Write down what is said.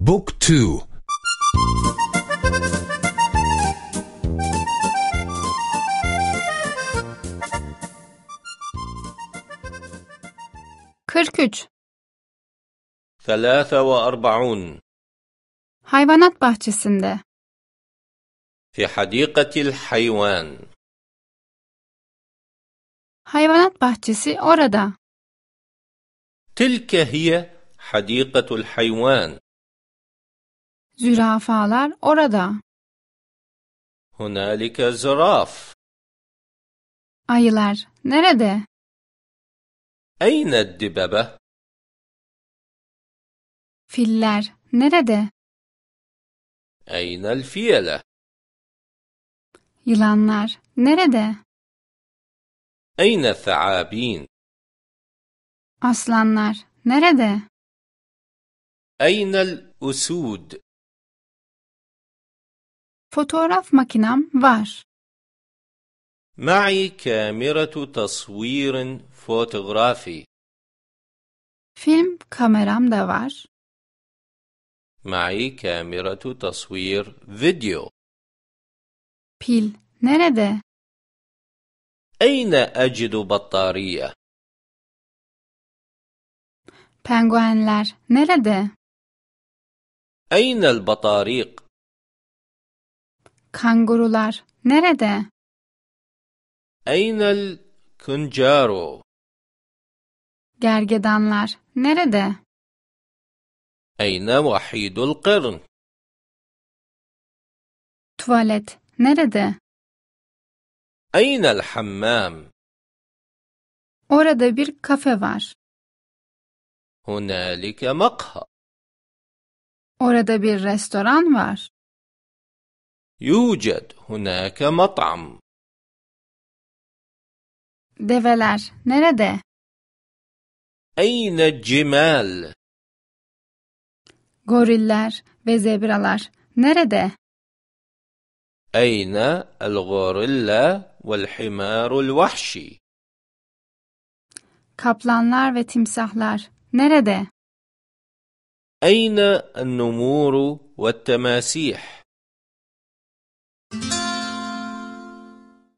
بوك تو. Kırk ثلاثة وأربعون. Hayvanat bahçesinde. في حديقة الحيوان. Hayvanat bahçesi orada. تلك هي حديقة الحيوان. Zürafalar orada. Hunalike züraf. Ayılar nerede? Eyne dibebe? Filler nerede? Eynel fiyele? Yılanlar nerede? Eyne fe'abin? Aslanlar nerede? Eynel usud? Fotoğraf makinem var. معي كاميرا تصوير فوتوغرافي Film kameram da var. معي كاميرا تصوير فيديو Pil nerede? أين أجد بطارية؟ Penguenler nerede? أين البطاريق؟ Kangurular nerede? Aynel kuncaru? Gergedanlar nerede? Ayna vahidul qirn? Tuvalet nerede? Aynel hammam? Orada bir kafe var. Hunalike makha. Orada bir restoran var. يوجد هناك مطعم Develer nerede? أين الجمال؟ Goriller ve zebralar nerede? أين الغوريلا والحمار الوحشي؟ Kaplanlar ve timsahlar nerede? أين النمور والتماسيح؟